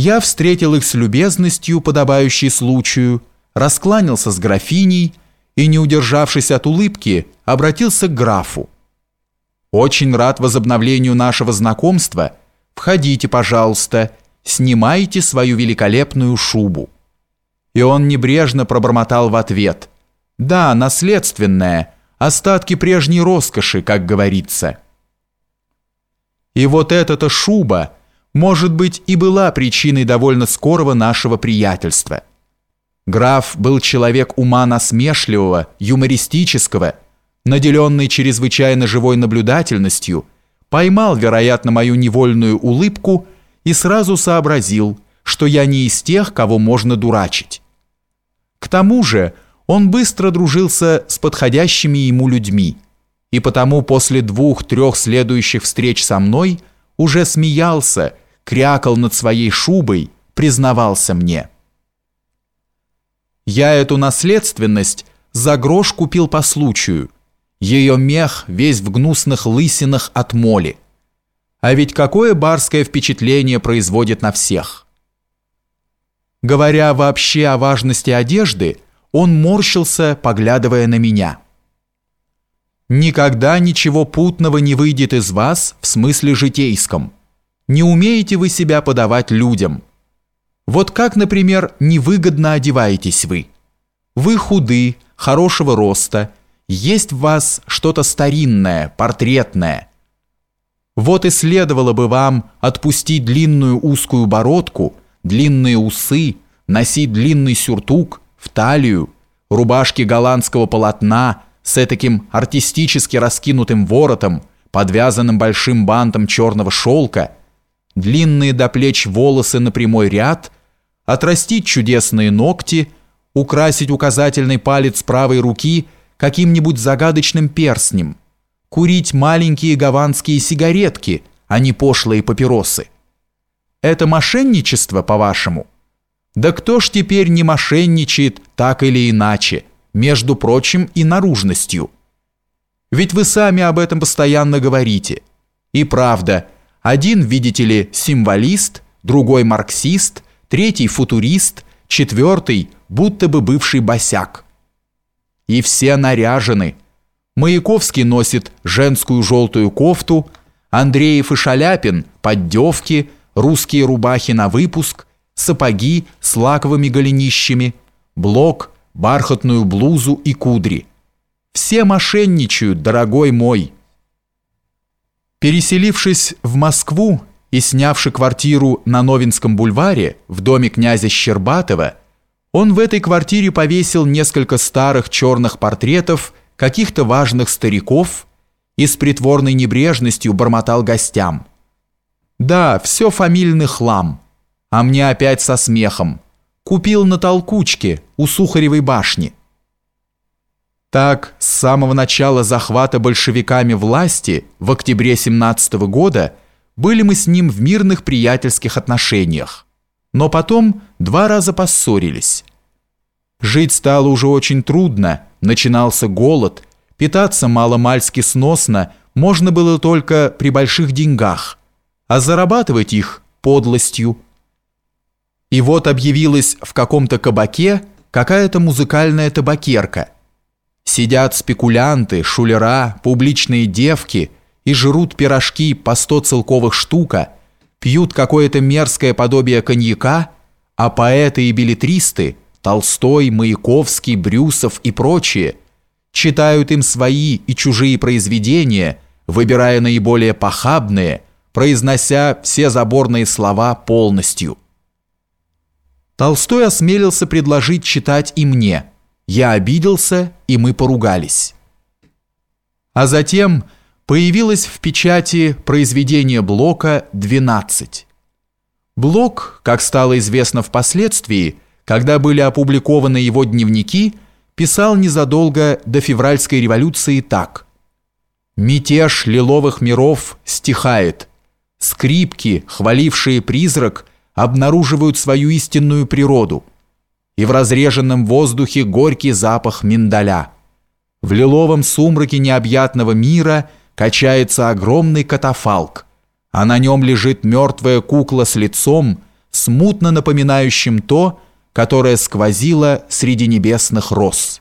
Я встретил их с любезностью, подобающей случаю, раскланялся с графиней и, не удержавшись от улыбки, обратился к графу. «Очень рад возобновлению нашего знакомства. Входите, пожалуйста, снимайте свою великолепную шубу». И он небрежно пробормотал в ответ. «Да, наследственная, остатки прежней роскоши, как говорится». И вот эта-то шуба, может быть, и была причиной довольно скорого нашего приятельства. Граф был человек ума насмешливого, юмористического, наделенный чрезвычайно живой наблюдательностью, поймал, вероятно, мою невольную улыбку и сразу сообразил, что я не из тех, кого можно дурачить. К тому же он быстро дружился с подходящими ему людьми, и потому после двух-трех следующих встреч со мной уже смеялся, крякал над своей шубой, признавался мне. Я эту наследственность за грош купил по случаю. Ее мех весь в гнусных лысинах от моли. А ведь какое барское впечатление производит на всех. Говоря вообще о важности одежды, он морщился, поглядывая на меня. Никогда ничего путного не выйдет из вас в смысле житейском. Не умеете вы себя подавать людям. Вот как, например, невыгодно одеваетесь вы. Вы худы, хорошего роста, есть в вас что-то старинное, портретное. Вот и следовало бы вам отпустить длинную узкую бородку, длинные усы, носить длинный сюртук в талию, рубашки голландского полотна – с таким артистически раскинутым воротом, подвязанным большим бантом черного шелка, длинные до плеч волосы на прямой ряд, отрастить чудесные ногти, украсить указательный палец правой руки каким-нибудь загадочным перстнем, курить маленькие гаванские сигаретки, а не пошлые папиросы. Это мошенничество, по-вашему? Да кто ж теперь не мошенничает так или иначе? Между прочим, и наружностью. Ведь вы сами об этом постоянно говорите. И правда, один, видите ли, символист, другой марксист, третий футурист, четвертый будто бы бывший босяк. И все наряжены. Маяковский носит женскую желтую кофту, Андреев и Шаляпин – поддевки, русские рубахи на выпуск, сапоги с лаковыми голенищами, Блок – бархатную блузу и кудри. Все мошенничают, дорогой мой. Переселившись в Москву и снявши квартиру на Новинском бульваре в доме князя Щербатова, он в этой квартире повесил несколько старых черных портретов каких-то важных стариков и с притворной небрежностью бормотал гостям. «Да, все фамильный хлам, а мне опять со смехом купил на толкучке у Сухаревой башни. Так, с самого начала захвата большевиками власти в октябре 17 года были мы с ним в мирных приятельских отношениях, но потом два раза поссорились. Жить стало уже очень трудно, начинался голод, питаться мало-мальски сносно можно было только при больших деньгах, а зарабатывать их подлостью – и вот объявилась в каком-то кабаке какая-то музыкальная табакерка. Сидят спекулянты, шулера, публичные девки и жрут пирожки по сто целковых штука, пьют какое-то мерзкое подобие коньяка, а поэты и билетристы, Толстой, Маяковский, Брюсов и прочие, читают им свои и чужие произведения, выбирая наиболее похабные, произнося все заборные слова полностью – Толстой осмелился предложить читать и мне. Я обиделся, и мы поругались. А затем появилось в печати произведение Блока «12». Блок, как стало известно впоследствии, когда были опубликованы его дневники, писал незадолго до февральской революции так. «Мятеж лиловых миров стихает. Скрипки, хвалившие призрак, обнаруживают свою истинную природу, и в разреженном воздухе горький запах миндаля. В лиловом сумраке необъятного мира качается огромный катафалк, а на нем лежит мертвая кукла с лицом, смутно напоминающим то, которое сквозило среди небесных роз.